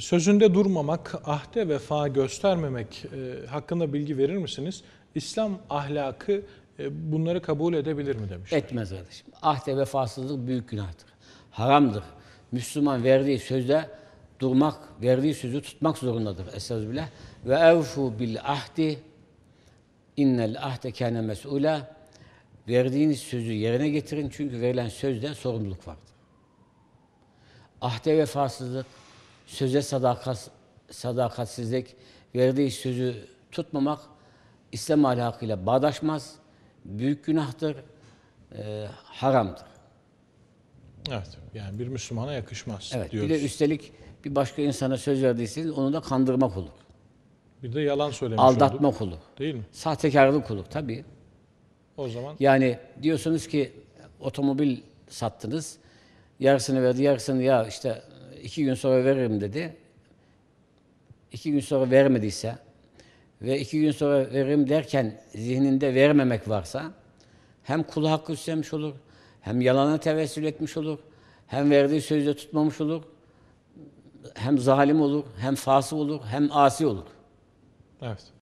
Sözünde durmamak, ahde vefa göstermemek e, hakkında bilgi verir misiniz? İslam ahlakı e, bunları kabul edebilir mi demiş. Etmez kardeşim. Ahde vefasızlık büyük günahtır. Haramdır. Müslüman verdiği sözde durmak, verdiği sözü tutmak zorundadır. Estağfirullah. Ve evfu bil ahdi innel ahde kâne mes'ûlâ Verdiğiniz sözü yerine getirin çünkü verilen sözde sorumluluk vardır. Ahde vefasızlık, söze sadakat, sadakatsizlik, verdiği sözü tutmamak İslam ahlakıyla bağdaşmaz, büyük günahtır, e, haramdır. Evet, yani bir Müslümana yakışmaz Evet, diyoruz. bir de üstelik bir başka insana söz verdiyseniz onu da kandırmak olur. Bir de yalan söylemiş Aldatmak olur. değil mi? Sahtekarlık olur tabii. O zaman Yani diyorsunuz ki otomobil sattınız, yarısını verdi, yarısını ya işte iki gün sonra veririm dedi. İki gün sonra vermediyse ve iki gün sonra veririm derken zihninde vermemek varsa hem kulu hakkı üstlenmiş olur, hem yalana tevessül etmiş olur, hem verdiği sözde tutmamış olur, hem zalim olur, hem fasık olur, hem asi olur. evet.